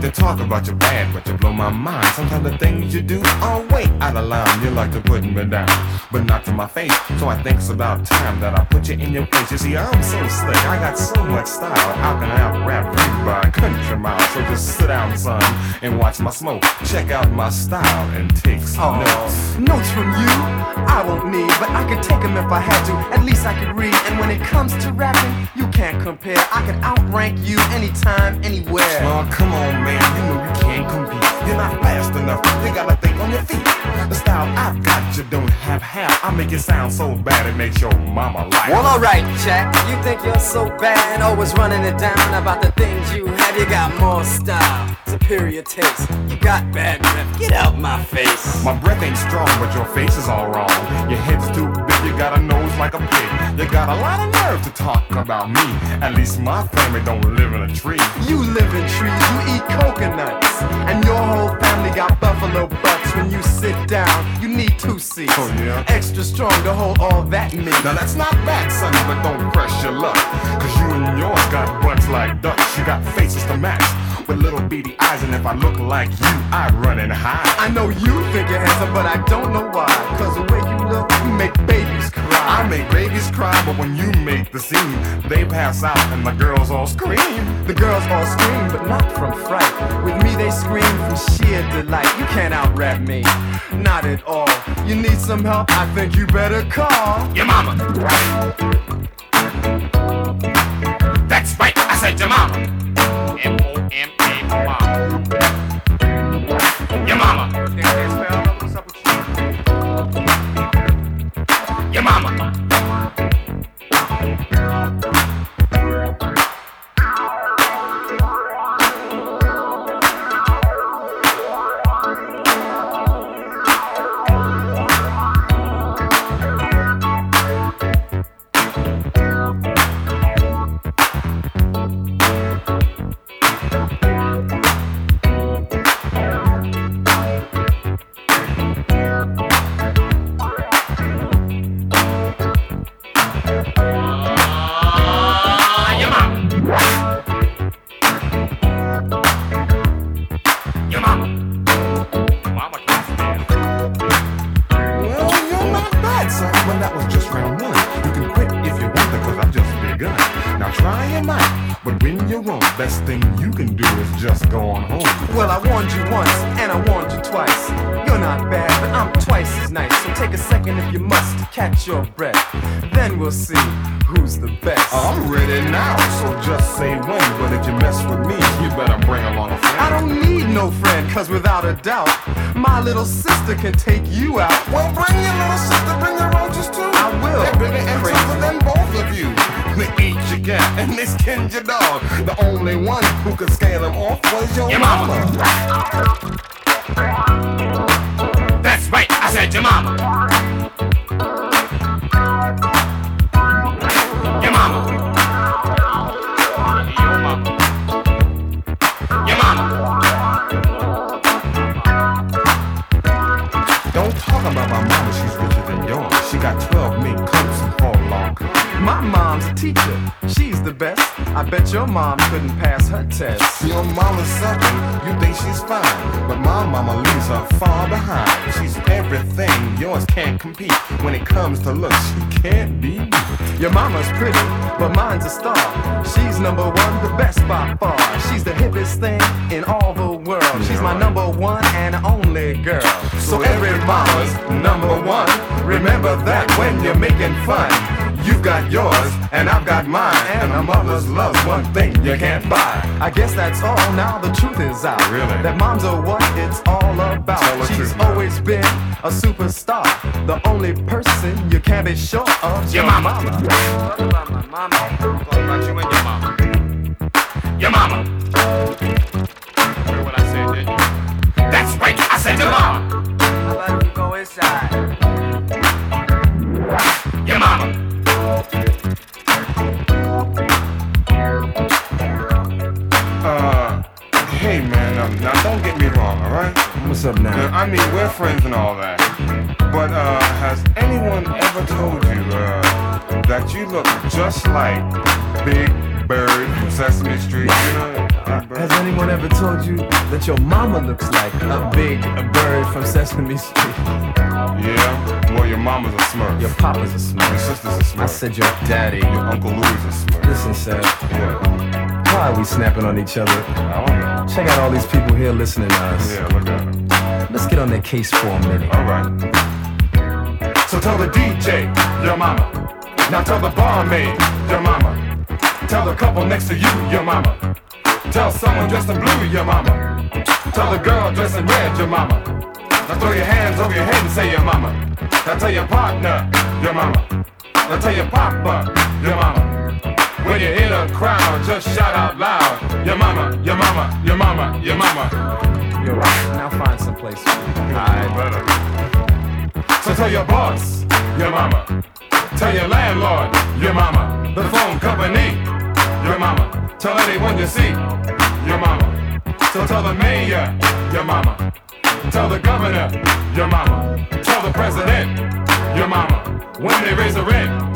hate to talk about your bad, but you blow my mind. Sometimes the things you do are way out of line. You like to put me down, but not to my face. So I think it's about time that I put you in your place. You see, I'm so slick, I got so much style. How can I out rap you by a country mile? So just sit down, son, and watch my smoke. Check out my style and take some oh, notes. Notes from you, I won't need, but I could take them if I had to. At least I could read. And when it comes to rapping, you can't compare. I can outrank you anytime, anywhere. Come on, man, you know you can't compete. You're not fast enough, you gotta think on your feet. The style I've got, you don't have half. I make it sound so bad, it makes your mama laugh. Well, alright, Jack. You think you're so bad, always running it down about the things you have. You got more style, superior taste. You got bad breath, Get out my face. My breath ain't strong, but your face is all wrong. Your head's too big, you got a nose like a pig. You got a lot of nerve to talk about me. At least my family don't live in a tree. You live in trees, you eat coconuts. And your whole family got buffalo butts. When you sit down, you need two seats. Oh, yeah? Extra strong to hold all that meat. Now that's not bad, son, but don't press your luck. Cause you and yours got butts like ducks. You got faces to match with little beady eyes, and if I look like you, I run and hide. I know you think you're handsome, but I don't know why. Cause the way you look, you make babies cry. I make babies cry, but when you make the scene, they pass out and the girls all scream. The girls all scream, but not from fright. With me, they scream from sheer delight. You can't out rap me, not at all. You need some help? I think you better call. Your mama. That's right, I said your mama. Try your might, but when you're wrong, best thing you can do is just go on home. Well, I warned you once, and I warned you twice. You're not bad, but I'm twice as nice. So take a second if you must to catch your breath. Then we'll see who's the best. I'm ready now, so just say when. But if you mess with me, you better bring along a friend. I don't need no friend, cause without a doubt, my little sister can take you out. Well, bring your little sister, bring your roaches too. I will. And they skin your dog. The only one who could scale them off was your, Your mama. That's right, I said your mama. Your mama. Your mama. Your mama. Don't talk about my mama, she's richer than yours. She got 12 mink coats and four long coats. My mom's a teacher, she's the best. I bet your mom couldn't pass her test. Your mama's something, you think she's fine. But my mama leaves her far behind. She's everything, yours can't compete. When it comes to looks, she can't be. Your mama's pretty, but mine's a star. She's number one, the best by far. She's the hippest thing in all the world. She's my number one and only girl. So every mama's number one. Remember that when you're making fun. You've got yours, and I've got mine. And a mother's love's one thing you can't buy. I guess that's all. Now the truth is out. Really? That moms are what it's all about. Tell She's truth now. always been a superstar. The only person you can't be sure of. Your mama. Talk about my mama. Talk about you and your mama. Your mama. Don't get me wrong, alright? What's up Now? I mean, we're friends and all that. But, uh, has anyone ever told you, uh, that you look just like Big Bird from Sesame Street? You know? Has anyone ever told you that your mama looks like a big bird from Sesame Street? Yeah? Well, your mama's a smurf. Your papa's a smurf. Your sister's a smurf. I said your daddy. your Uncle Louis is a smurf. Listen, Seth, Yeah. Why are we snapping on each other? I don't know. Check out all these people here listening to us. Yeah, look at him. Let's get on their case for a minute. Alright. So tell the DJ, your mama. Now tell the barmaid, your mama. Tell the couple next to you, your mama. Tell someone dressed in blue, your mama. Tell the girl dressed in red, your mama. Now throw your hands over your head and say your mama. Now tell your partner, your mama. Now tell your papa, your mama. When you hear the crowd, just shout out loud. Your mama, your mama, your mama, your mama. You're right. Now find some place. Alright. better. So tell your boss, your mama. Tell your landlord, your mama. The phone company, your mama. Tell anyone you see, your mama. So tell the mayor, your mama. Tell the governor, your mama. Tell the president, your mama. When they raise the rent,